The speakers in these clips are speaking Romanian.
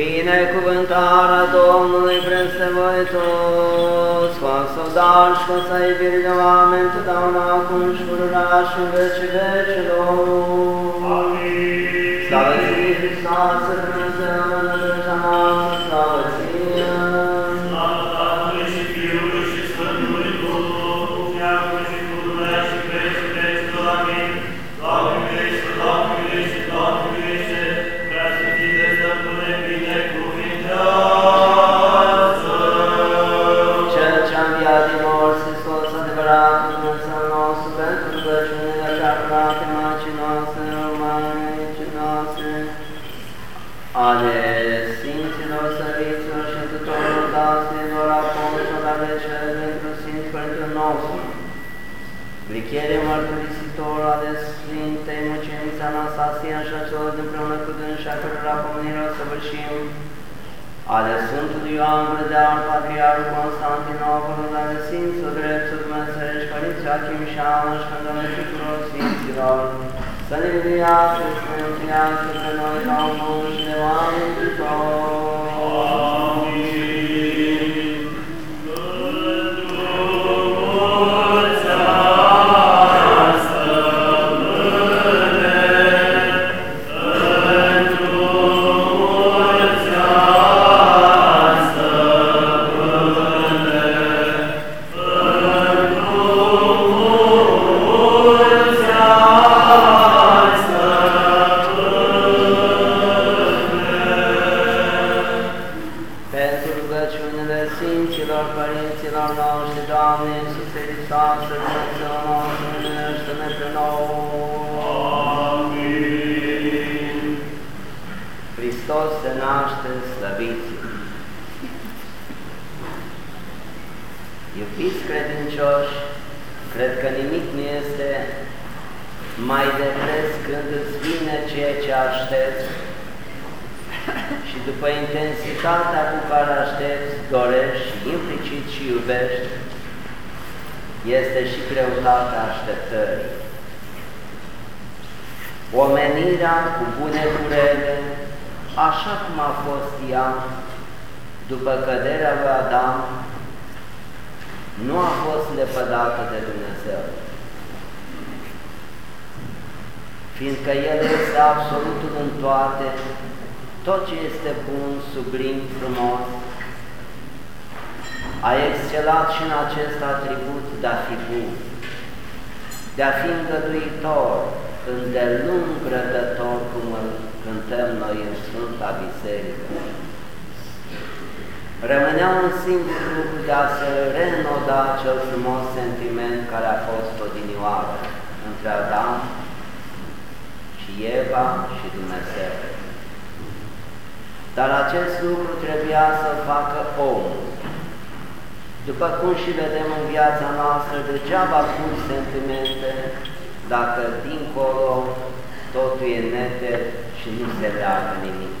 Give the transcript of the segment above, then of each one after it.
Binecuvântarea Domnului Presevoitos, cu dar și cu să iubiri de oameni, totdeauna acum și pururea și în vecii vecilor. Amin. Slavă inclusiv Părintele nostru, Glichere mărturisitor ale Sfintei Mucenița Anastasia și a celor împreună cu dânsa cărora pomenirea o săvârșim, ale Sfântului Ioan Gură de Aur, Patriarul Constantinopolul, ale Sfinților Dreptul Dumnezeiești, Părinții Achim și Ana și Cândone tuturor Sfinților, să ne viață, să ne mântuiască pe noi ca un bun și de oameni tuturor. Căderea lui Adam, nu a fost lepădată de Dumnezeu. Fiindcă El este absolutul în toate, tot ce este bun, sublim, frumos, a excelat și în acest atribut de a fi bun, de a fi îngăduitor, îndelung rădător, cum îl cântăm noi în Sfânta Biserică. Rămânea un singur lucru de a se reînnoda cel frumos sentiment care a fost odinioară între Adam și Eva și Dumnezeu. Dar acest lucru trebuia să facă omul. După cum și vedem în viața noastră, degeaba pun sentimente dacă dincolo totul e neter și nu se leagă nimic.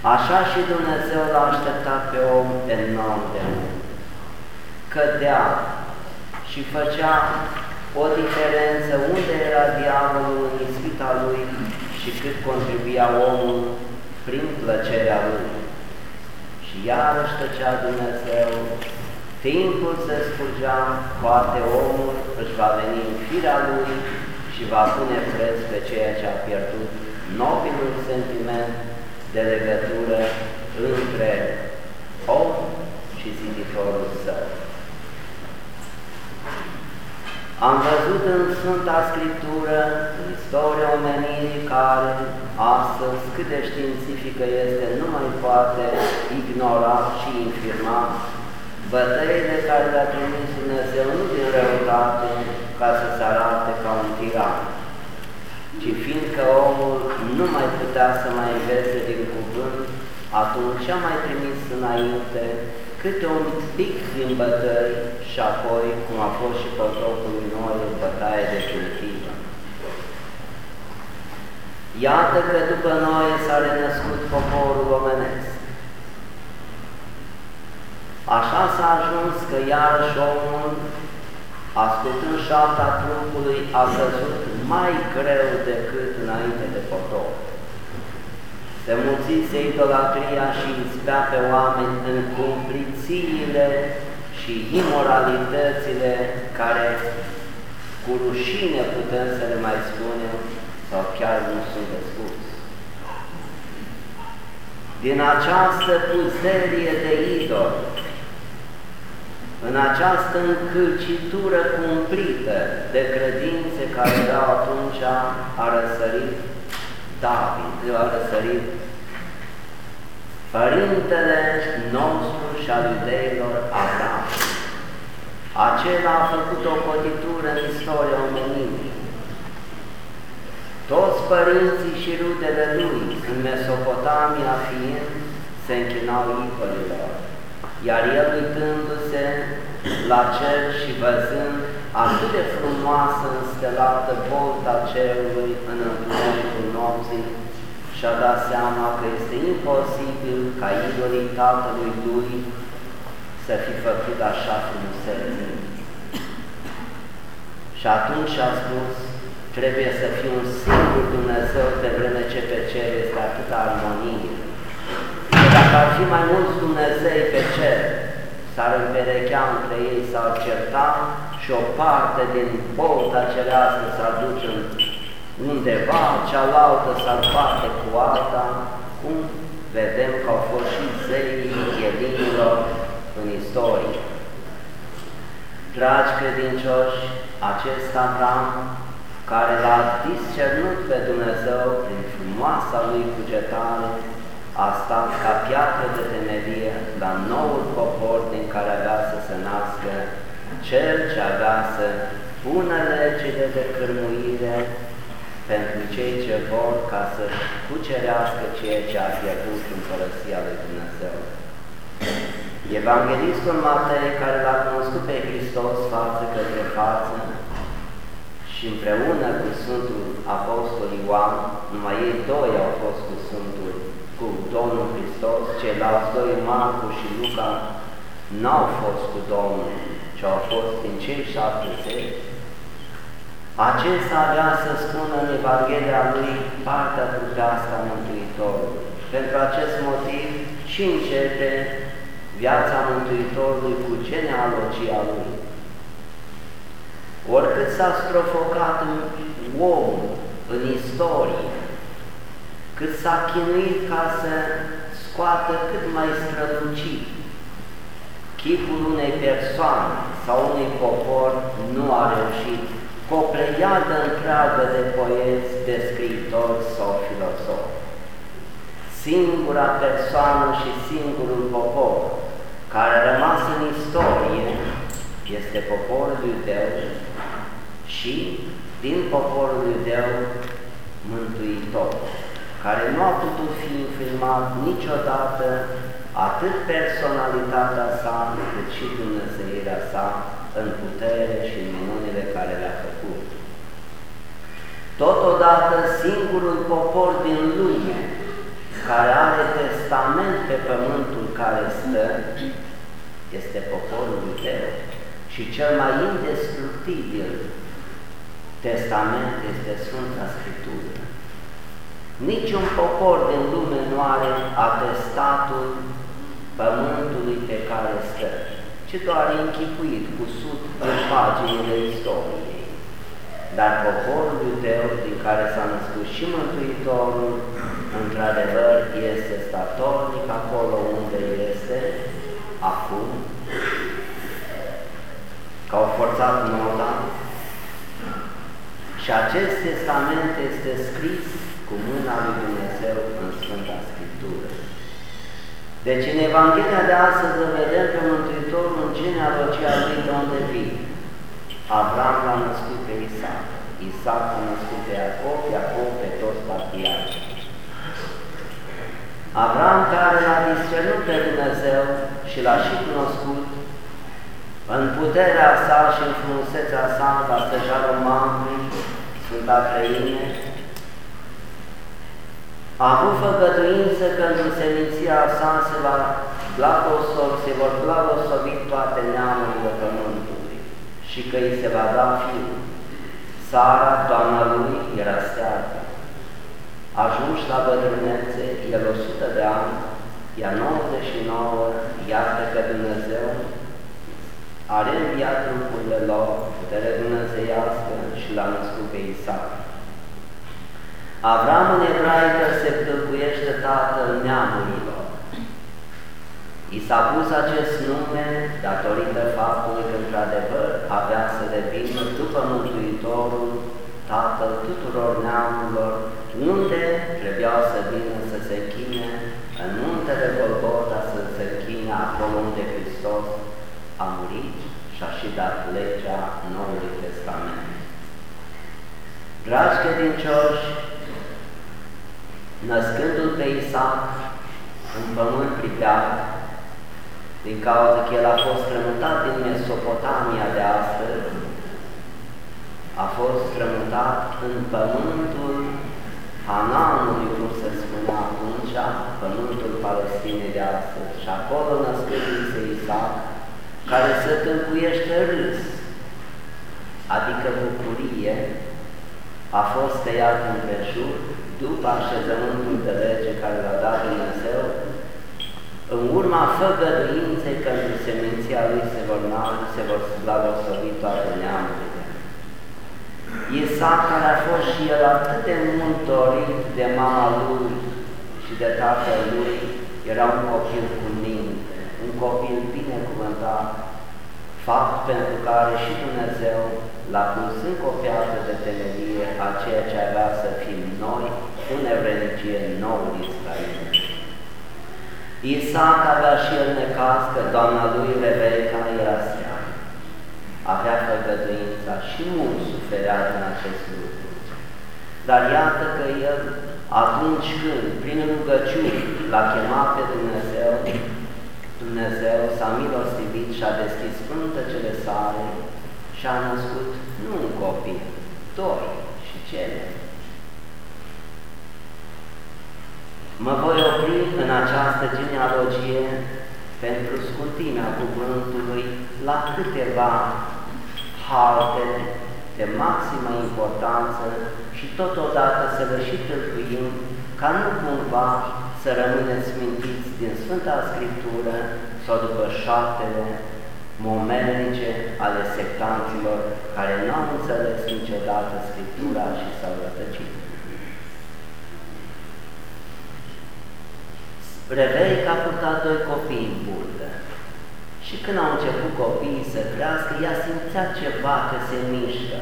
Așa și Dumnezeu l-a așteptat pe om enorm de mult. Cădea și făcea o diferență unde era diavolul în ispita lui și cât contribuia omul prin plăcerea lui. Și iarăși tăcea Dumnezeu, timpul se scurgea, poate omul își va veni în firea lui și va pune preț pe ceea ce a pierdut nobilul sentiment de legătură între om și ziditorul său. Am văzut în Sfânta Scriptură, în istoria omenirii care astăzi cât de științifică este, nu mai poate ignora și infirma bătăile care le-a trimis Dumnezeu nu din răutate ca să se arate ca un tiran, ci fiindcă omul nu mai putea să mai învețe din cuvânt, atunci a mai trimis înainte câte un pic din bătăi și apoi, cum a fost și potopul noi, o bătaie definitivă. Iată că după noi s-a renăscut poporul omenesc. Așa s-a ajuns că iarăși omul, ascultând șapta trupului, a văzut mai greu decât înainte de potop. Să mulțise idolatria și izbea pe oameni în cumplițiile și imoralitățile care cu rușine putem să le mai spunem sau chiar nu sunt de spus. Din această puzerie de idol, în această încălcitură cumplită de credințe care erau atunci, a răsărit David, a răsărit Părintele nostru și al iudeilor Abraham. Acela a făcut o cotitură în istoria omenirii. Toți părinții și rudele lui, în Mesopotamia fiind, se închinau idolilor, iar el uitându-se la cer și văzând atât de frumoasă înstelată volta cerului în întunericul nopții, și-a dat seama că este imposibil ca idolii tatălui lui să fi făcut așa frumusețe. Și atunci a spus, trebuie să fie un singur Dumnezeu de vreme ce pe cer este atâta armonie. Că dacă ar fi mai mulți Dumnezei pe cer, s-ar împerechea între ei, s-ar certa și o parte din bolta cerească s-ar duce undeva, cealaltă s-ar bate cu alta, cum vedem că au fost și zeii elinilor în istorie. Dragi credincioși, acest Avram, care l-a discernut pe Dumnezeu prin frumoasa lui cugetare, a stat ca piatră de temelie la noul popor din care avea să se nască, cel ce avea să pună legile de cârmuire pentru cei ce vor ca să cucerească ceea ce a pierdut în Părăsia lui Dumnezeu. Evanghelistul Matei, care l-a cunoscut pe Hristos față către față și împreună cu Sfântul Apostol Ioan, numai ei doi au fost cu Sfântul, cu Domnul Hristos, ceilalți doi, Marcu și Luca, n-au fost cu Domnul, ci au fost din cei șapte acesta avea să spună în Evanghelia lui partea trupească a Mântuitorului. Pentru acest motiv și începe viața Mântuitorului cu genealogia lui. Oricât s-a strofocat în om, în istorie, cât s-a chinuit ca să scoată cât mai strălucit chipul unei persoane sau unui popor, nu a reușit cu o pleiadă întreagă de poeți, de scriitori sau filosofi. Singura persoană și singurul popor care a rămas în istorie este poporul iudeu și din poporul iudeu mântuitor, care nu a putut fi infirmat niciodată atât personalitatea sa, cât și Dumnezeirea sa în putere și în minunile care le-a făcut. Totodată singurul popor din lume care are testament pe pământul care stă este poporul iudeu și cel mai indestructibil testament este Sfânta Scriptură. Niciun popor din lume nu are atestatul pământului pe care stă ci doar închipuit cu sud în paginile istoriei. Dar poporul iudeu din care s-a născut și Mântuitorul, într-adevăr, este statornic acolo unde este acum, că au forțat nota și acest testament este scris cu mâna lui Dumnezeu în Sfânta Scriptură. Deci în Evanghelia de astăzi îl vedem pe Mântuitorul în genealogia lui de unde vine. Avram l-a născut pe Isaac, Isaac l-a născut pe Iacob, Iacob pe toți patriarhii. Avram care l-a discernut pe Dumnezeu și l-a și cunoscut în puterea sa și în frumusețea sa ca să-și romanului, Sfânta Trăine, a avut făgăduință că în seminția sa se, va blagosol, se vor blagosovi toate neamurile pământului și că îi se va da fiul. Sara, doamna lui, era stearcă. Ajuns la bătrânețe, el 100 de ani, ea 99, iată că Dumnezeu are înviat trupurile lor, putere dumnezeiască și l-a născut pe Isaac. Avram în ebraică se tâlcuiește tatăl neamurilor. I s-a pus acest nume datorită faptului că, într-adevăr, avea să devină după Mântuitorul Tatăl tuturor neamurilor, unde trebuiau să vină să se chine în muntele Golgota, să se chine acolo unde Hristos a murit și a și dat legea Noului Testament. Dragi credincioși, născându-l pe Isaac în pământ pripeat, din cauza că el a fost strămutat din Mesopotamia de astăzi, a fost strămutat în pământul Hananului, cum se spunea atunci, pământul Palestinei de astăzi. Și acolo născându-se Isaac, care se tâlcuiește râs, adică bucurie, a fost tăiat în prejur după așezământul de lege care l-a dat Dumnezeu, în urma făgăduinței că în seminția lui se vor naște, se vor slavosăvi toate neamurile. Isaac, care a fost și el atât de mult dorit de mama lui și de tatăl lui, era un copil cu minte, un copil binecuvântat, fapt pentru care și Dumnezeu l-a pus încă o piatră de temelie a ceea ce avea să fim noi, în religie nouă Israel. Isaac avea și el necaz că doamna lui Rebecca era seară. Avea făgăduința și mult suferea din acest lucru. Dar iată că el, atunci când, prin rugăciuni, l-a chemat pe Dumnezeu, Dumnezeu s-a milostivit și a deschis pântăcele sale și a născut nu un copil, doi și cele. Mă voi opri în această genealogie pentru scurtimea cuvântului la câteva halte de maximă importanță și totodată să le și tâlcuim ca nu cumva să rămâneți mintiți din Sfânta Scriptură sau după șaptele momelnice ale sectanților care nu au înțeles niciodată Scriptura și s-au rătăcit. Reveica a purtat doi copii în burtă și când au început copiii să crească, ea simțea ceva că se mișcă.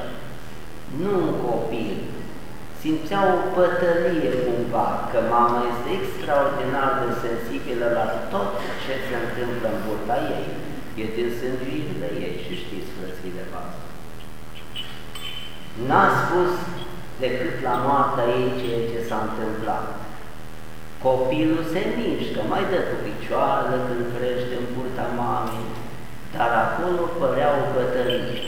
Nu un copil, simțea o pătălie cumva, că mama este extraordinar de sensibilă la tot ce se întâmplă în burta ei. E din sângurile ei și știți frățile voastre. N-a spus decât la moartea ei ceea ce s-a întâmplat. Copilul se mișcă, mai dă cu picioarele când crește în burta mamei, dar acolo părea o bătălie.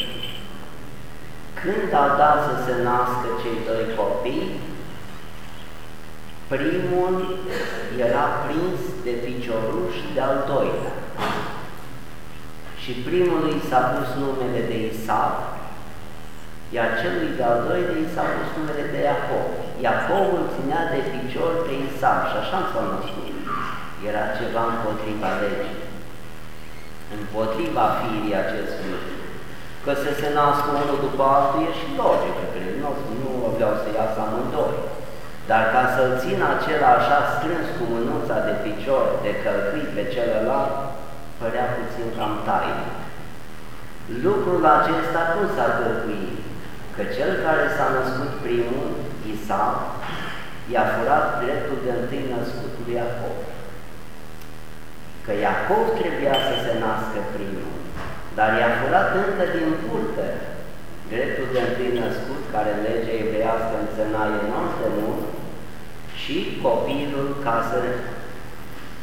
Când a dat să se nască cei doi copii, primul era prins de picioruș de-al doilea. Și primului s-a pus numele de Isaac, iar celui de-al doilea i s-a pus numele de Iacob. Iacob îl ținea de picior pe Isaac și așa s-a născut. Era ceva împotriva legii, împotriva firii acest lucru. Că să se nască unul după altul e și logică, cred, nu, nu vreau să iasă amândoi. Dar ca să-l țină acela așa strâns cu mânuța de picior, de călcâi pe celălalt, părea puțin cam tainic. Lucrul acesta cum s-a călcuit? Că cel care s-a născut primul, Isaac, i-a furat dreptul de întâi născut lui Iacob. Că Iacob trebuia să se nască primul, dar i-a furat încă din purtă dreptul de întâi născut, care în legea evreiască însemna enorm de mult, și copilul ca să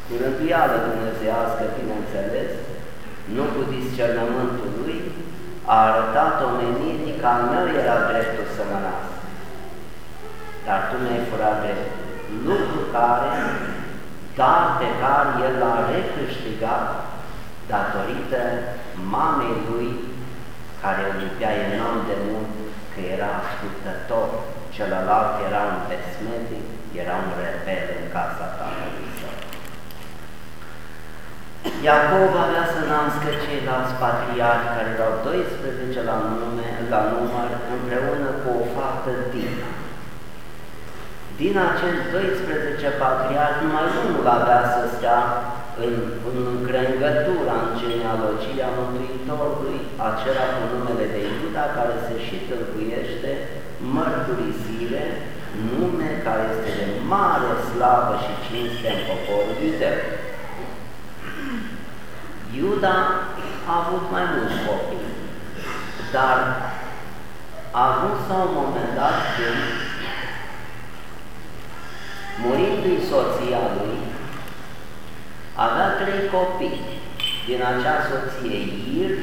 cu rânduială dumnezească, bineînțeles, nu cu discernământul lui, a arătat omenirii că al meu era dreptul să mă nasc. Dar tu mi-ai furat dreptul. Lucru care, dar pe care el l-a recâștigat datorită mamei lui, care îl iubea enorm de mult, că era ascultător celălalt era un pesmetic, era un rebel în casa tatălui său. Iacov avea să nască ceilalți patriarhi care erau 12 la, nume, la număr împreună cu o fată Dina. Din acești 12 patriarhi, numai unul avea să stea în, în încrengătura, în genealogia Mântuitorului, acela cu numele de Iuda, care se și tâlcuiește mărturisire, nume care este de mare slavă și cinste în poporul iudeu. Iuda a avut mai mulți copii, dar a ajuns la un moment dat când, murindu-i soția lui, avea trei copii din acea soție Ir,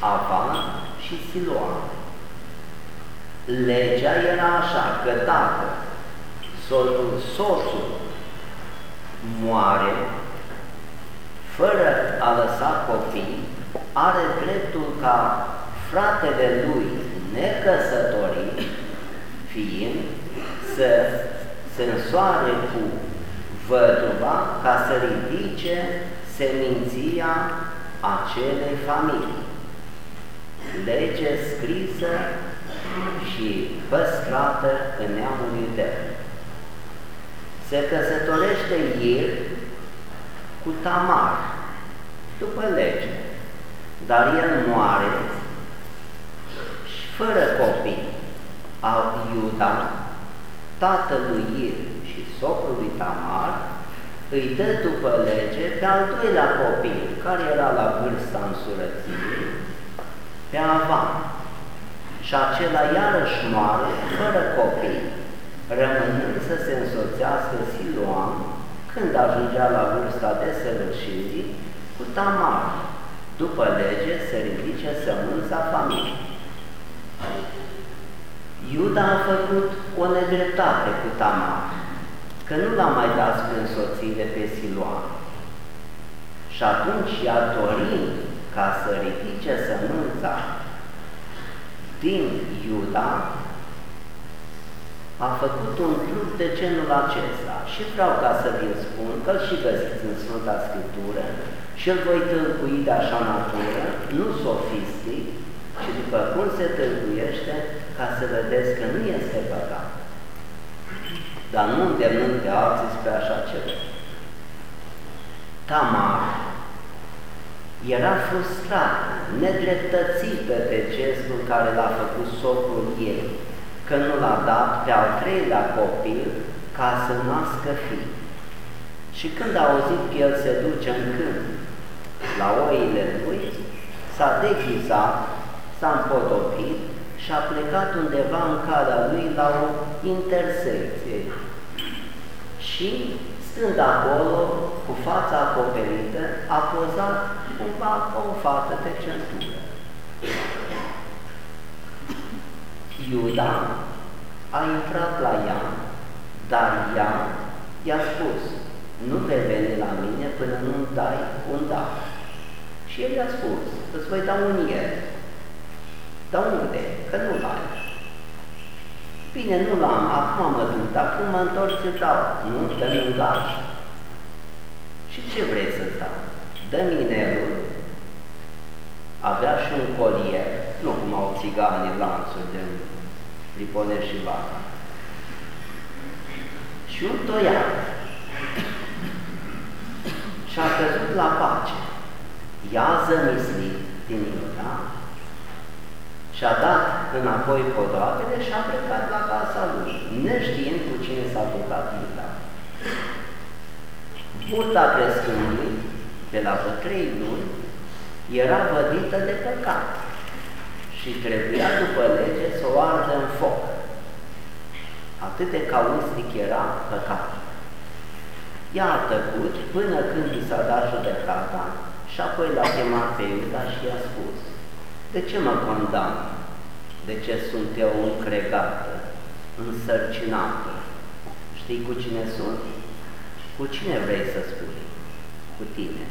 Avan și Siloan. Legea era așa că dacă soțul, soțul moare fără a lăsa copii, are dreptul ca fratele lui necăsătorit, fiind, să se însoare cu văduva ca să ridice seminția acelei familii. Lege scrisă și păstrată în neamul iudeu. Se căsătorește el cu Tamar, după lege, dar el moare și fără copii al Iuda, tatălui El și socrului Tamar, îi dă după lege pe al doilea copil, care era la vârsta însurăției, pe Avan. Și acela iarăși moare fără copii, rămânând să se însoțească Siloam când ajungea la vârsta de săvârșirii cu Tamar, după lege se ridice sămânța familiei. Iuda a făcut o nedreptate cu Tamar, că nu l-a mai dat spre însoțire pe Siloan. Și atunci ea dorind ca să ridice sămânța din Iuda, a făcut un club de genul acesta și vreau ca să vi spun că și găsiți în Sfânta Scriptură și îl voi tâlcui de așa natură, nu sofistic, ci după cum se tâlcuiește, ca să vedeți că nu este păcat, dar nu îndemnând pe alții spre așa ceva. Tamar era frustrat, nedreptățită de gestul care l-a făcut socrul ei, că nu l-a dat pe al treilea copil ca să nască fi. Și când a auzit că el se duce în câmp la oile lui, s-a deghizat, s-a împodobit și a plecat undeva în calea lui la o intersecție. Și stând acolo, cu fața acoperită, a pozat cumva o fată de centură. Iuda a intrat la ea, dar ea i-a spus, nu vei veni la mine până nu-mi dai un da. Și el i-a spus, îți voi da un ier. Dar unde? Că nu-l ai. Bine, nu l-am, acum mă duc, dar când mă întorc să dau. Nu, dă-mi un Și ce vrei să dau? Dă-mi inelul, avea și un colier, nu cum au țiganii lanțuri de pripone și vaca. Și un toiac. Și a căzut la pace. Ia zămislit din Iuda și-a dat înapoi podoapele și a plecat la casa lui, neștiind cu cine s-a bucat Iuda. Burta crescândului, de la vreo trei luni, era vădită de păcat și trebuia după lege să o ardă în foc. Atât de caustic era păcat. Ea a tăcut până când i s-a dat judecata și apoi l-a chemat pe Iuda și i-a spus De ce mă condamn? De ce sunt eu încregată, însărcinată? Știi cu cine sunt? Cu cine vrei să spui? Cu tine.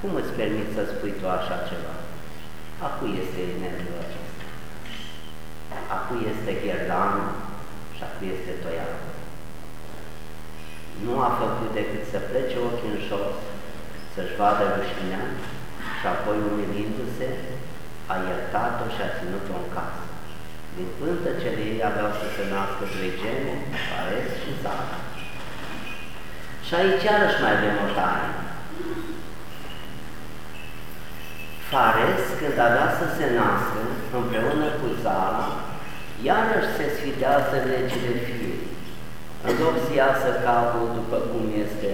Cum îți permiți să spui tu așa ceva? A cui este inelul acesta? acum este gherdan și acum este toiat. Nu a făcut decât să plece ochii în jos, să-și vadă rușinea și apoi umilindu-se, a iertat-o și a ținut-o în casă. Din pântecele ei aveau să se nască trei gene, Fares și Zara. Și aici iarăși mai avem o taină. Fares, când avea să se nască, împreună cu Zara, iarăși se sfidează legile fiului. În loc să iasă capul după cum este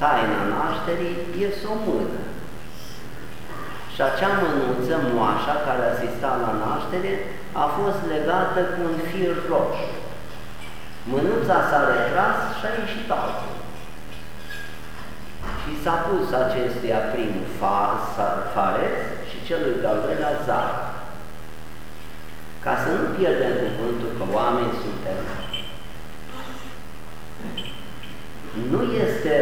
taina nașterii, ies o mână. Și acea mânuță, moașa, care asista la naștere, a fost legată cu un fir roșu. Mânuța s-a retras și a ieșit altul. Și s-a pus acestuia primul fares și celui de-al doilea zar. Ca să nu pierdem cuvântul că oameni suntem, nu este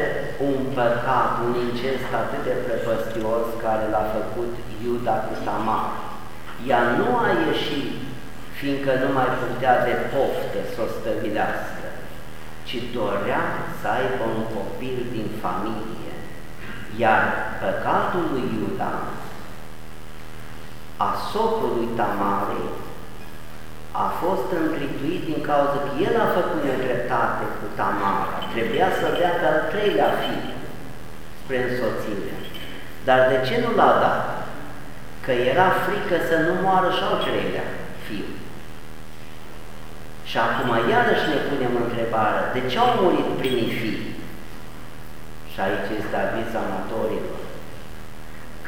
un păcat, un incest atât de prăpăstios care l-a făcut Iuda cu Tamar. Ea nu a ieșit fiindcă nu mai putea de poftă să o stăvilească, ci dorea să aibă un copil din familie. Iar păcatul lui Iuda, a socrului Tamarei, a fost îngrituit din cauza că el a făcut nedreptate cu Tamara. Trebuia să dea pe al treilea fiu spre însoțire. Dar de ce nu l-a dat? Că era frică să nu moară și al treilea fiu. Și acum iarăși ne punem întrebarea, de ce au murit primii fii? Și aici este aviz amatorilor.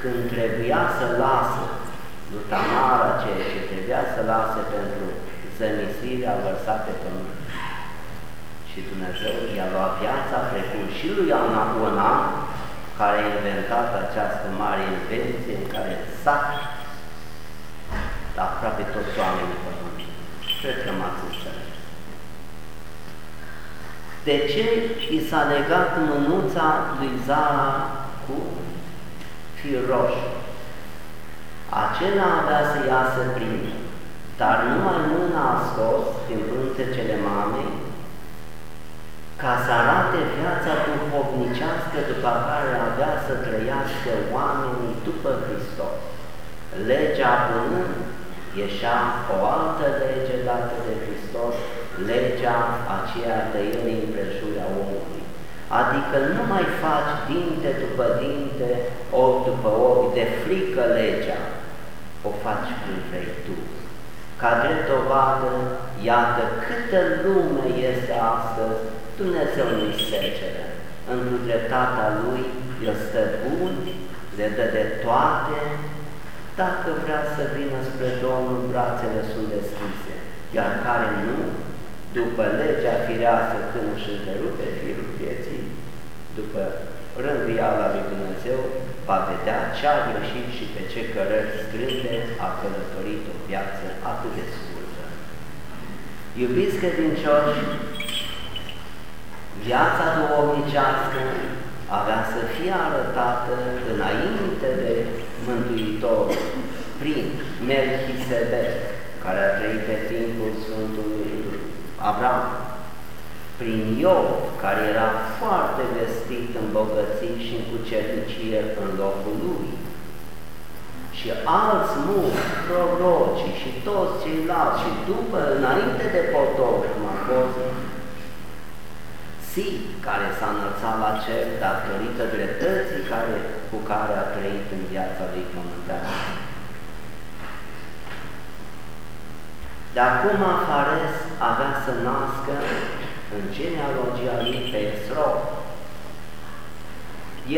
Când trebuia să lasă lui Tamara ceea ce trebuia să lase pentru zămisirea vărsat pe pământ. Și Dumnezeu i-a luat viața precum și lui Ona, care a inventat această mare invenție în care s-a aproape toți oamenii pământului. Cred că m-ați înțeles. De ce i s-a legat mânuța lui Zara cu fir roșu? Acela avea să iasă primul, dar numai mâna a scos din pântecele mamei ca să arate viața duhovnicească după care avea să trăiască oamenii după Hristos. Legea pânând ieșea o altă lege dată de Hristos, legea aceea tăierii împrejurarea omului. Adică nu mai faci dinte după dinte, ochi după ochi, de frică legea, o faci cum vrei tu. Ca drept dovadă, iată câtă lume este astăzi, Dumnezeu nu-i secere. Într-o dreptatea Lui, El stă bun, le dă de toate, dacă vrea să vină spre Domnul, brațele sunt deschise, iar care nu, după legea firească când își întrerupe firul vieții, după rânduiala lui Dumnezeu, va vedea ce a greșit și pe ce cărări scrânte a călătorit o viață atât de scurtă. Iubiți credincioși, viața duhovnicească avea să fie arătată înainte de Mântuitor prin Melchisedec, care a trăit pe timpul Sfântului Abraham, prin Iov, care era foarte vestit în bogății și în cucernicie în locul lui, și alți mulți, prorocii și toți ceilalți, și după, înainte de potop, cum a fost Si, care s-a înălțat la cer datorită dreptății care, cu care a trăit în viața lui pământească. De acum Fares avea să nască în genealogia lui pe Esrom.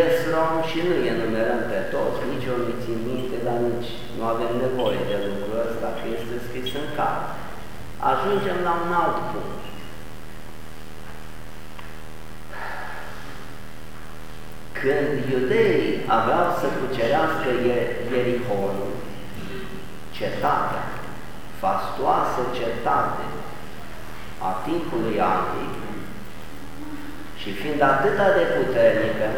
Esrom și nu e numerăm pe toți, nici eu nu țin minte, dar nici nu avem nevoie de lucrul ăsta, că este scris în carte. Ajungem la un alt punct. Când iudeii aveau să cucerească Ierihonul, cetatea, fastoasă cetate a timpului antic și fiind atât de puternică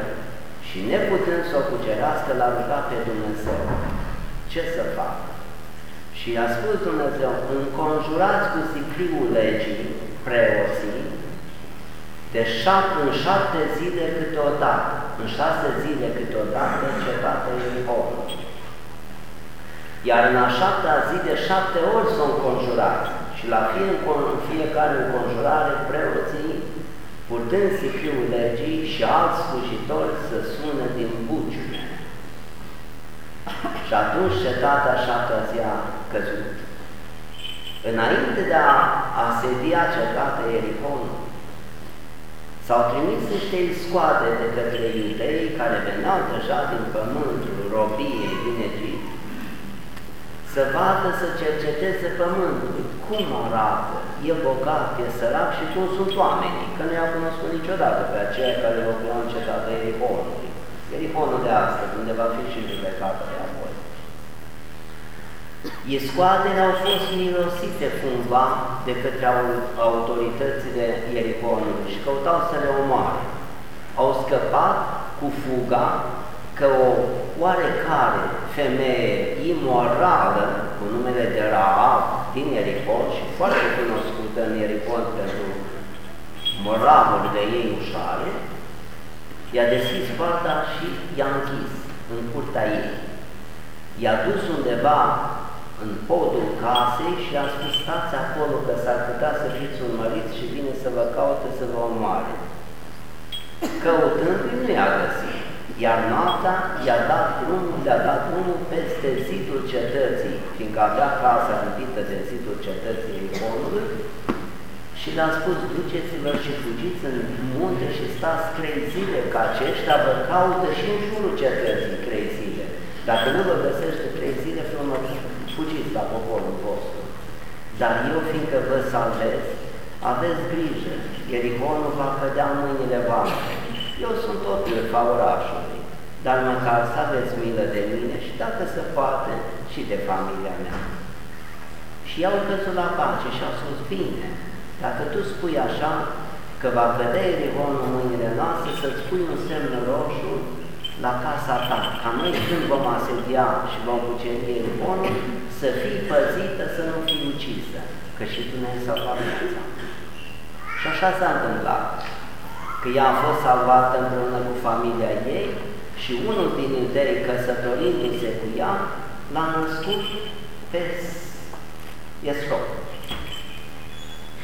și neputând să o cucerească, l-a rugat pe Dumnezeu ce să facă. Și a spus Dumnezeu, înconjurați cu sicriul legii preoții de șapte, în șapte zile câteodată, în șase zile câteodată cetatea Ierihonului. Iar în a șaptea zi de șapte ori sunt conjurați și la fie, fiecare înconjurare preoții, purtând sicriul legii și alți slujitori să sună din buciune. Și atunci cetatea șaptea zi a căzut. Înainte de a asedia cetatea Ierihonului, S-au trimis niște scoade de către iudei care veneau deja din pământul robiei din Egipt să vadă, să cerceteze pământul, cum arată, e bogat, e sărac și cum sunt oamenii, că nu i-au cunoscut niciodată pe aceia care locuiau în cetatea Erihonului. Erihonul de astăzi, unde va fi și judecată de apoi. Iscoadele au fost mirosite cumva de către autoritățile Ierihonului și căutau să le omoare. Au scăpat cu fuga că o oarecare femeie imorală cu numele de Raab din Ierihon și foarte cunoscută în Ierihon pentru moralurile ei ușare, i-a deschis poarta și i-a închis în curtea ei. I-a dus undeva în podul casei și a spus, stați acolo că s-ar putea să fiți urmăriți și vine să vă caute să vă omoare. Căutându-i nu i-a găsit, iar noaptea i-a dat drumul, le-a dat drumul peste zidul cetății, fiindcă avea casa rândită de zidul cetății Iconului, și le-a spus, duceți-vă și fugiți în munte și stați trei zile, că aceștia vă caută și în jurul cetății trei zile. Dacă nu vă găsește trei zile, frumos, fugiți la poporul vostru. Dar eu, fiindcă vă salvez, aveți grijă, Ierihonul va cădea în mâinile voastre. Eu sunt tot fa orașului, dar măcar să aveți milă de mine și dacă se poate și de familia mea. Și i-au căzut la pace și au spus, bine, dacă tu spui așa, că va cădea Ierihonul în mâinile noastre, să-ți pui un semn roșu la casa ta, ca noi când vom asedia și vom cuceri Ierihonul, să fii păzită, să nu fii ucisă, că și tu ne-ai salvat viața. Și așa s-a întâmplat, că ea a fost salvată împreună cu familia ei și unul din idei căsătorindu-se cu ea, l-a născut pe Esrop.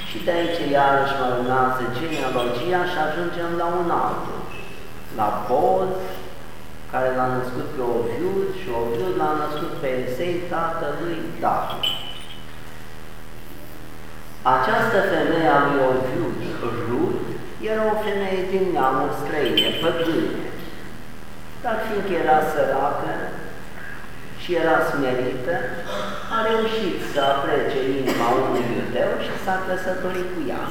Și de aici iarăși mă urmează genealogia și ajungem la un altul, la Boz, care l-a născut pe Oviud și Oviud l-a născut pe Esei, tatălui David. Această femeie a lui Oviud, Rut, era o femeie din neamuri străine, păgâne, dar fiindcă era săracă și era smerită, a reușit să aprece inima unui iudeu și s-a căsătorit cu ea.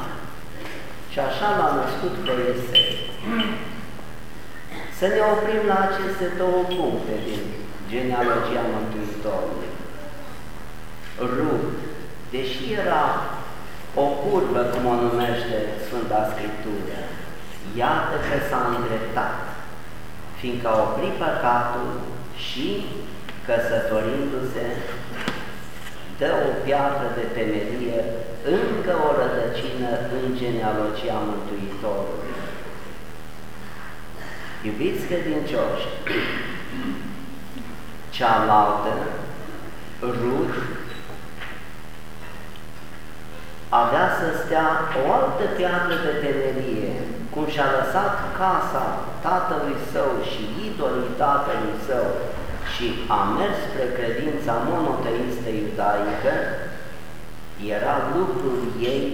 Și așa l-a născut pe Esei. Să ne oprim la aceste două puncte din genealogia Mântuitorului. Rut, deși era o curvă, cum o numește Sfânta Scriptură, iată că s-a îndreptat, fiindcă a oprit păcatul și, căsătorindu-se, dă o piatră de temelie, încă o rădăcină în genealogia Mântuitorului. Iubiți credincioși, cealaltă, Rut, avea să stea o altă piatră de temelie, cum și-a lăsat casa tatălui său și idolii tatălui său și a mers spre credința monoteistă iudaică, era lucrul ei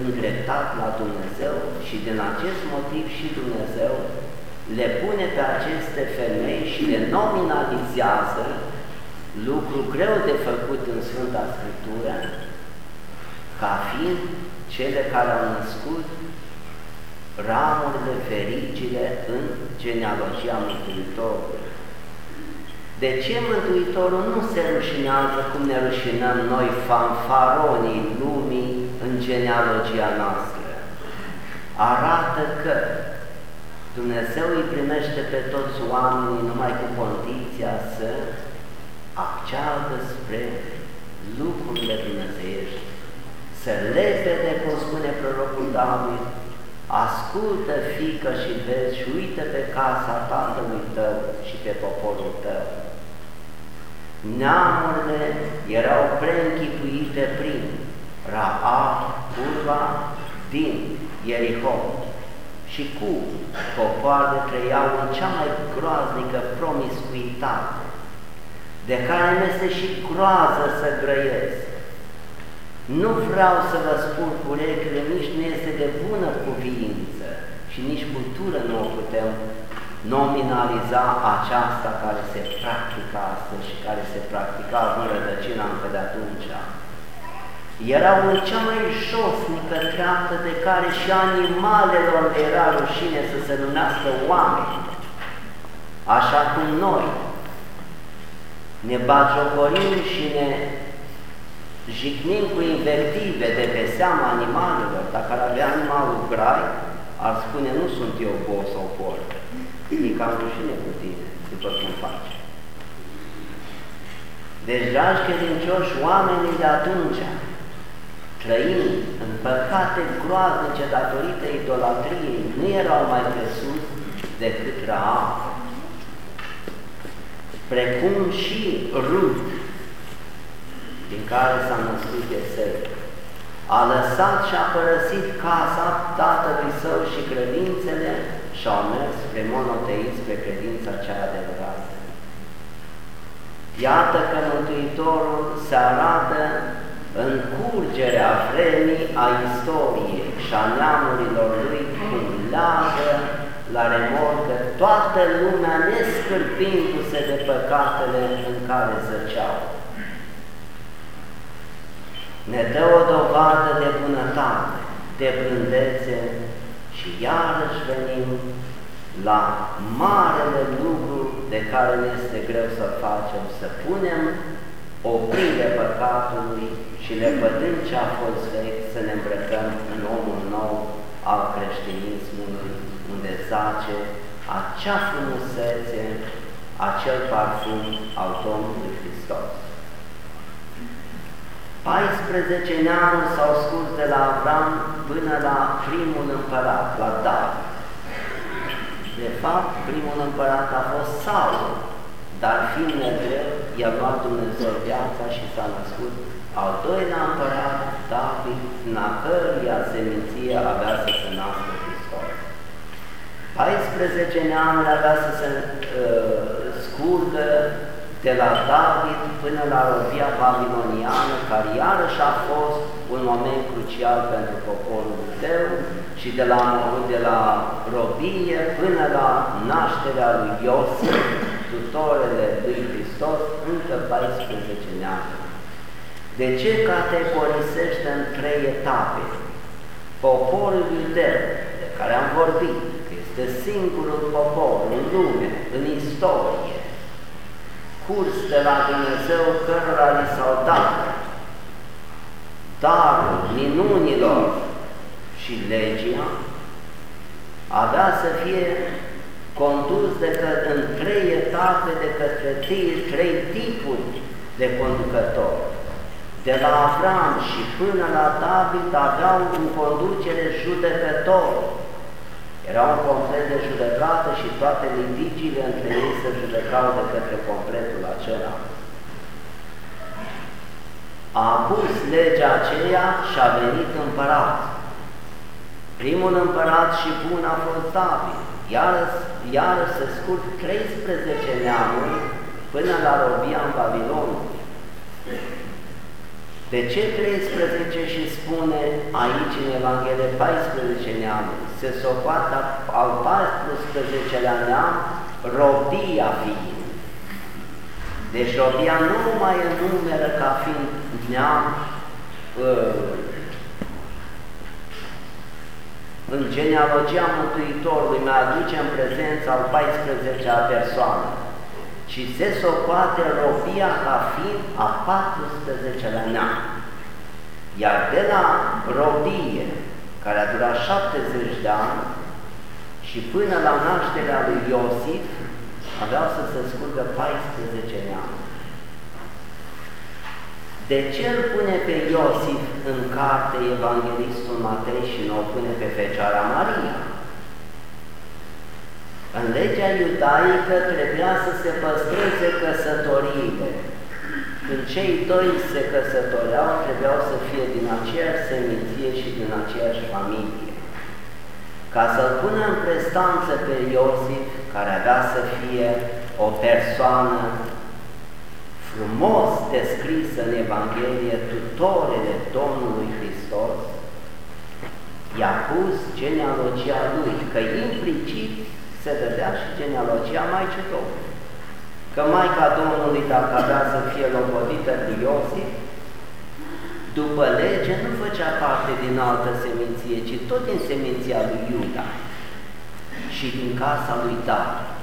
îndreptat la Dumnezeu și din acest motiv și Dumnezeu le pune pe aceste femei și le nominalizează, lucru greu de făcut în Sfânta Scriptură, ca fiind cele care au născut ramurile, fericile în genealogia Mântuitorului. De ce Mântuitorul nu se rușinează cum ne rușinăm noi fanfaronii lumii în genealogia noastră? Arată că Dumnezeu îi primește pe toți oamenii numai cu condiția să acceadă spre lucrurile dumnezeiești, să de cum spune prorocul David, ascultă, fică, și vezi și uită pe casa tatălui tău și pe poporul tău. Neamurile erau preînchipuite prin Raa, curva din Ierihon și cu popoarele trăiau în cea mai groaznică promiscuitate, de care mi este și groază să grăiesc. Nu vreau să vă spun cu urechile, nici nu este de bună cuvință și nici cultură nu o putem nominaliza aceasta care se practică astăzi și care se practica în rădăcina încă de atunci. Erau în cea mai josnică treaptă de care și animalelor le era rușine să se numească oameni, așa cum noi ne bagiocorim și ne jignim cu invective de pe seama animalelor, dacă ar avea animalul grai, ar spune, nu sunt eu bos sau porc, e cam rușine cu tine, după cum faci. Deci, dragi credincioși, oamenii de atunci, trăind în păcate groaznice datorită idolatriei, nu erau mai presus decât Raab, precum și Ruth, din care s-a născut Eseu. A lăsat și a părăsit casa tatălui său și credințele și au mers spre monoteism, spre credința cea adevărată. Iată că Mântuitorul se arată în curgerea vremii a istoriei și a neamurilor lui cum leagă la remorcă toată lumea nescârpindu-se de păcatele în care zăceau. Ne dă o dovadă de bunătate, de blândețe și iarăși venim la marele lucru de care ne este greu să facem, să punem oprire păcatului și lepădând ce a fost vechi, să ne îmbrăcăm în omul nou al creștinismului, unde zace acea frumusețe, acel parfum al Domnului Hristos. 14 neamuri s-au scurs de la Avram până la primul împărat, la David. De fapt, primul împărat a fost Saul, dar fiind negreu, i-a luat Dumnezeu viața și s-a născut al doilea împărat, David, în a căruia seminție avea să se nască Hristos. 14 neamuri avea să se uh, scurgă de la David până la robia babiloniană, care iarăși a fost un moment crucial pentru poporul tău și de la, de la robie până la nașterea lui Iosif, tutorele lui Hristos, încă 14 neamuri. De ce categorisește în trei etape? Poporul iudeu, de care am vorbit, că este singurul popor în lume, în istorie, curs de la Dumnezeu cărora li s-au dat darul minunilor și legea, avea să fie condus de că, în trei etape de către trei tipuri de conducători. De la Avram și până la David aveau în conducere judecători, era un complet de judecată și toate litigiile între ei se judecau de către completul acela. A pus legea aceea și a venit împărat. Primul împărat și bun a fost David, iar, iar se scurt 13 neamuri până la robia în Babilon. De ce 13 și spune aici în Evanghelie 14 neamuri? Se socoată al 14-lea neam robia fiind. Deci robia nu mai enumeră ca fiind neam uh, în genealogia Mântuitorului mai aduce în prezența al 14-a persoană ci se socoate robia ca fiind a 14-lea neam. Iar de la robie, care a durat 70 de ani, și până la nașterea lui Iosif, aveau să se scurgă 14 neam. De ce îl pune pe Iosif în carte Evanghelistul Matei și nu o pune pe Fecioara Maria? În legea iudaică trebuia să se păstreze căsătoriile. Când cei doi se căsătoreau, trebuiau să fie din aceeași seminție și din aceeași familie. Ca să-l pună în prestanță pe Iosif, care avea să fie o persoană frumos descrisă în Evanghelie, tutorele Domnului Hristos, i-a pus genealogia lui, că implicit se dădea și genealogia Maicii Domnului. Că Maica Domnului, dacă avea să fie logodită de Iosif, după lege nu făcea parte din altă seminție, ci tot din seminția lui Iuda și din casa lui David.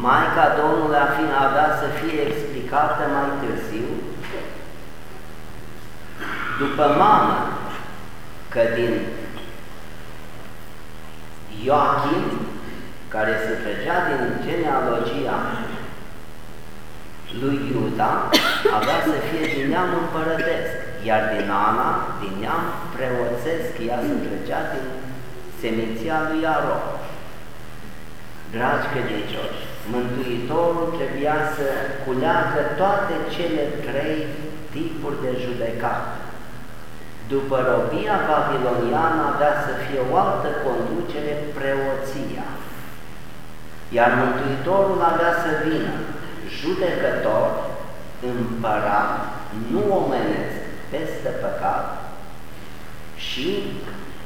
Maica Domnului a fi, avea să fie explicată mai târziu, după mamă, că din Ioachim, care se trăgea din genealogia lui Iuda, avea să fie din neam împărătesc, iar din Ana, din neam preoțesc, ea se trăgea din seminția lui Aron. Dragi credincioși, Mântuitorul trebuia să culeagă toate cele trei tipuri de judecată. După robia babiloniană avea să fie o altă conducere preoția, iar Mântuitorul avea să vină judecător, împărat, nu omenesc, peste păcat și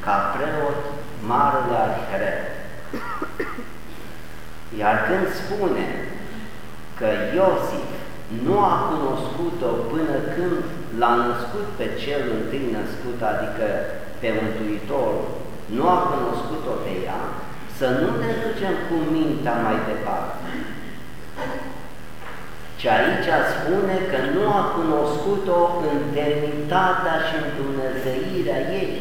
ca preot marele arhiereu. Iar când spune că Iosif nu a cunoscut-o până când l-a născut pe cel întâi născut, adică pe Mântuitorul, nu a cunoscut-o pe ea, să nu ne ducem cu mintea mai departe. Și aici spune că nu a cunoscut-o în demnitatea și în Dumnezeirea ei,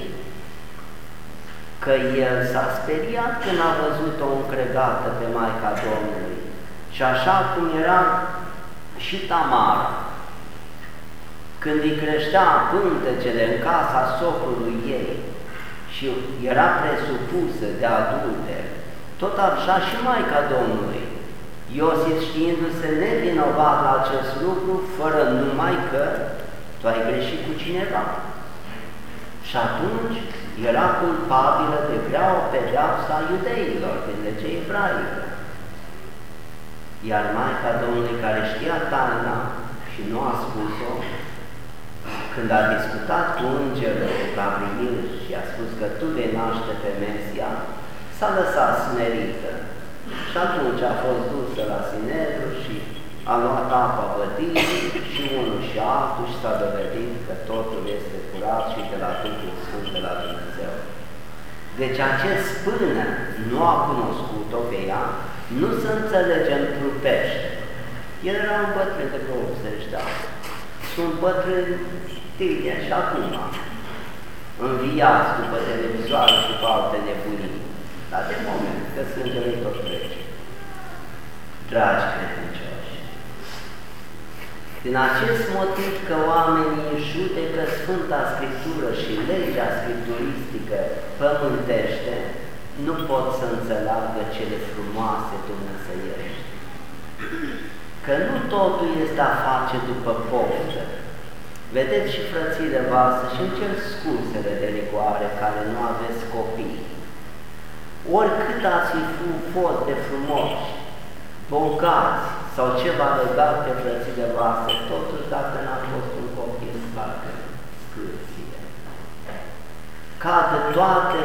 că el s-a speriat când a văzut-o încredată pe Maica Domnului. Și așa cum era și Tamar, când îi creștea pântecele în casa socrului ei și era presupusă de adulte, tot așa și Maica Domnului, Iosif știindu-se nevinovat la acest lucru, fără numai că tu ai greșit cu cineva. Și atunci era culpabilă de grea o pedeapsă a iudeilor, din legea ebraică. Iar Maica Domnului care știa taina și nu a spus-o, când a discutat cu îngerul Gabriel și a spus că tu vei naște pe Mesia, s-a lăsat smerită. Și atunci a fost dusă la Sinedru și a luat apa vădirii și unul și altul și s-a dovedit că totul este curat și de la Duhul Sfânt de la Dumnezeu. Deci acest până nu a cunoscut-o pe ea, nu se înțelege în trupește. El era un bătrân de 80 de ani. Sunt bătrâni tineri și acum, înviați după televizoare și după alte nebunii. Dar de moment, că sângele tot trece. Dragi credincioși, din acest motiv că oamenii judecă Sfânta Scriptură și legea scripturistică pământește, nu pot să înțeleagă cele frumoase dumnezeiești. Că nu totul este a face după poftă. Vedeți și frățile voastre și în cer scuzele de rigoare care nu aveți copii. Oricât ați fi fost de frumoși, bogați sau ceva legat pe frățile voastre, totuși dacă n-a fost un copil, facă scârție. Cade toate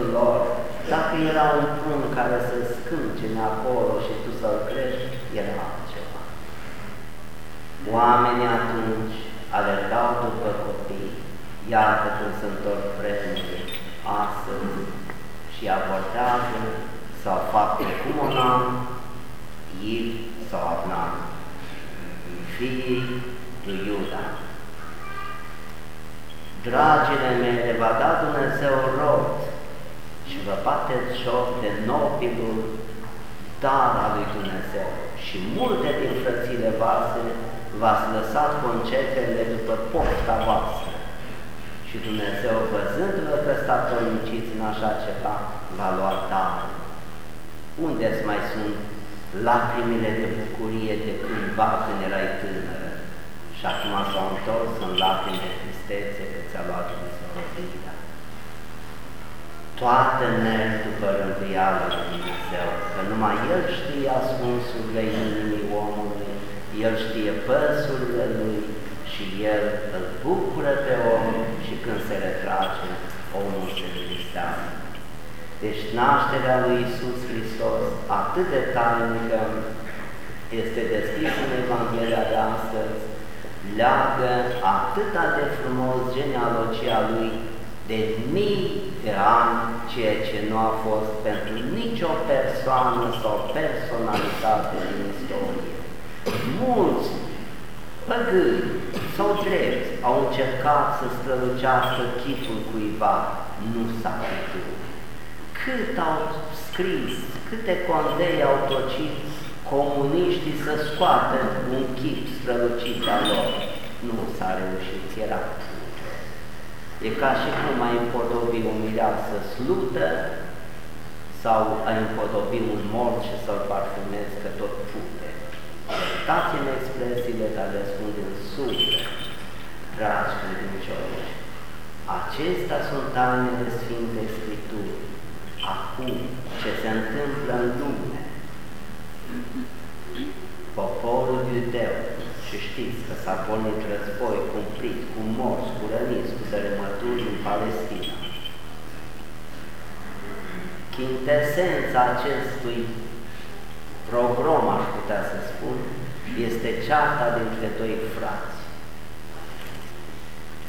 în lor, dacă era un prun care să scâncene acolo și tu să-l crești, era altceva. Oamenii atunci alergau după copii, iată când se întorc vremuri, astăzi, și abordează sau fac precum un am, Iv sau Abnan, fiii lui Iuda. Dragile mele, va da Dumnezeu rod și vă bateți joc de nobilul dar al lui Dumnezeu și multe din frățile voastre v-ați lăsat conceptele după pofta voastră. Și Dumnezeu, văzându-vă că statorniciți în așa ceva, va lua tare. unde mai sunt lacrimile de bucurie de cândva când erai tânără și acum s-au întors în lacrimi de tristețe că ți-a luat Dumnezeu robirea. Toată merg după rânduială lui Dumnezeu, că numai El știe ascunsurile inimii omului, El știe părsurile Lui și El îl bucură pe om și când se retrage, omul se liniștează. Deci nașterea lui Isus Hristos, atât de tainică, este deschisă în Evanghelia de astăzi, leagă atâta de frumos genealogia lui de mii de ani, ceea ce nu a fost pentru nicio persoană sau personalitate din istorie. Mulți păgâni sau drepți au încercat să strălucească chipul cuiva, nu s-a putut. Cât au scris, câte condei au tocit comuniștii să scoată un chip strălucit al lor. Nu s-a reușit, era E ca și cum ai împodobi o mireasă slută sau ai împodobi un mort și să-l parfumezi că tot pute. Uitați-mi expresiile care spun din suflet, dragi credincioși. Acestea sunt tainele Sfinte Scripturi. Acum, ce se întâmplă în lume, poporul iudeu, și știți că s-a pornit război cumplit, cu morți, cu răniți, cu dărâmături în Palestina. Chintesența acestui program, aș putea să spun, este ceata dintre doi frați,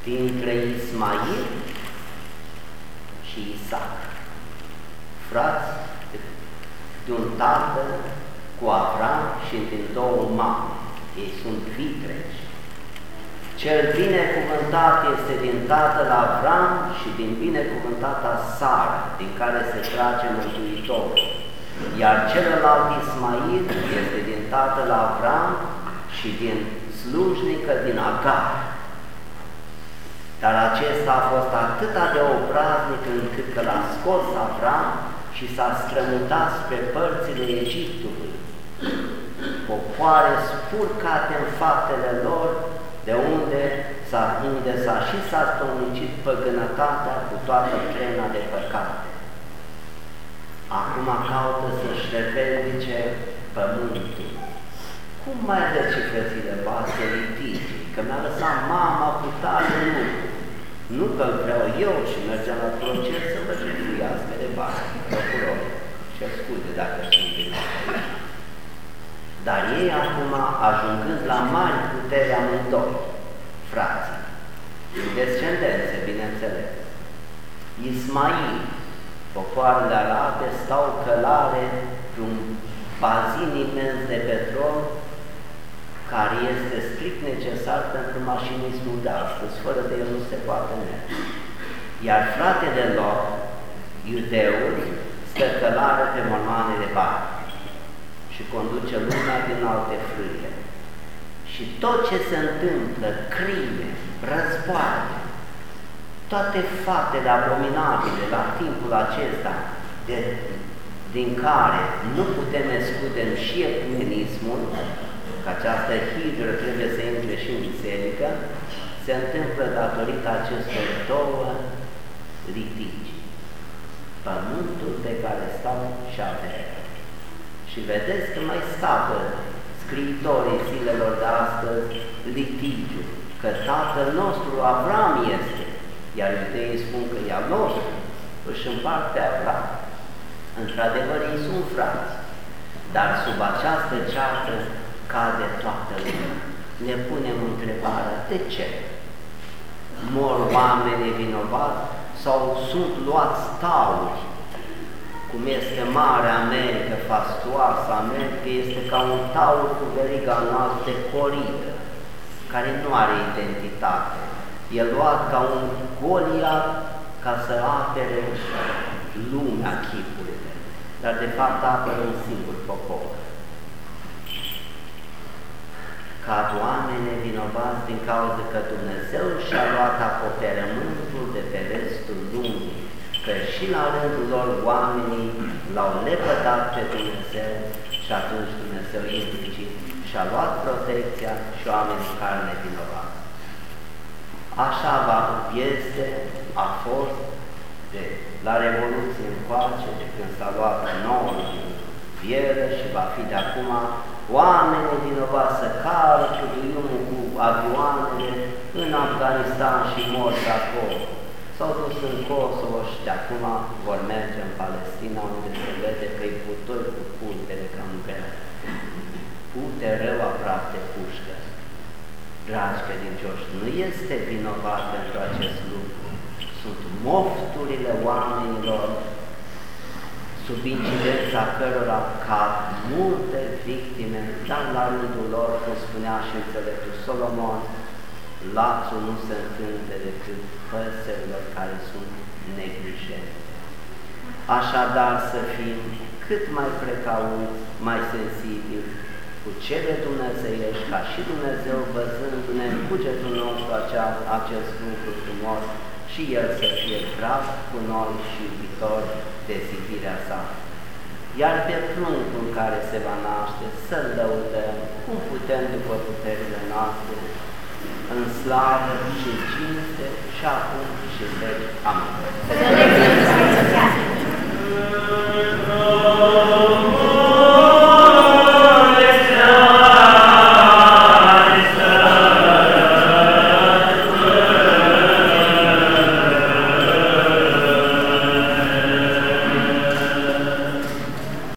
dintre Ismail și Isaac, frați de un tată cu Avram și din două mame, ei sunt vitreci. Cel binecuvântat este din tatăl Avram și din binecuvântata Sara, din care se trage Mântuitorul. Iar celălalt Ismail este din tatăl Avram și din slujnică din Agar. Dar acesta a fost atât de obraznic încât că l-a scos Avram și s-a strămutat spre părțile Egiptului. Popoare spurcate în faptele lor, de unde s-a unde s-a și s-a stonicit păgânătatea cu toată plena de păcate. Acum caută să-și revendice pământul. Cum mai are ce frățile voastre litigi? Că mi-a lăsat mama cu tare nu. Nu că vreau eu și mergeam la proces să vă jefuiască de bani, procuror. Și asculte dacă sunt din Dar ei acum, ajungând la mari putere amândoi, frații, descendențe, bineînțeles, Ismail, popoarele arabe stau călare pe un bazin imens de petrol care este strict necesar pentru mașinismul de astăzi, fără de el nu se poate merge. Iar fratele lor, iudeul, stă călare pe mormane de bani și conduce lumea din alte frâie. Și tot ce se întâmplă, crime, războaie, toate faptele abominabile la timpul acesta, de, din care nu putem exclude și ecumenismul, că această hidră trebuie să intre și în biserică, se întâmplă datorită acestor două litigi. Pământul pe care stau și averea. Și vedeți că mai scapă scriitorii zilelor de astăzi litigiu, că tatăl nostru Avram este, iar iudeii spun că e al nostru, își împart pe Avram. Într-adevăr, ei sunt frați, dar sub această ceartă cade toată lumea. Ne punem întrebarea, de ce? Mor oameni vinovați sau sunt luați tauri? Cum este mare America, fastuoasă America, este ca un taur cu veriga înalt de coridă, care nu are identitate. E luat ca un goliat ca să apere lumea chipurile, dar de fapt apără un singur popor. Ca oameni nevinovați din cauza că Dumnezeu și-a luat acoperământul de pe restul lumii, că și la rândul lor oamenii l-au lepădat pe Dumnezeu și atunci Dumnezeu implicit și-a luat protecția și oamenii carne vinovați. Așa va este, a fost de la Revoluție încoace, de când s-a luat nouă vieră și va fi de acum oamenii vinovați să calce drumul cu avioanele în Afganistan și morți acolo. S-au dus în Kosovo și de acum vor merge în Palestina, unde se vede că e putoi cu puntele cam greu. Pute rău aproape pușcă. Dragi credincioși, nu este vinovat pentru acest lucru. Sunt mofturile oamenilor sub incidența cărora cad multe victime, dar la rândul lor, cum spunea și înțeleptul Solomon, lațul nu se întâmplă decât păsărilor care sunt neglijente. Așadar să fim cât mai precauți, mai sensibili cu cele dumnezeiești, ca și Dumnezeu văzându-ne în cugetul nostru acest, acest lucru frumos și El să fie drag cu noi și iubitor de zidirea sa. Iar pe pruncul care se va naște să-L lăudăm cum putem după puterile noastre, în slavă și în cinste și acum și veci. Amin.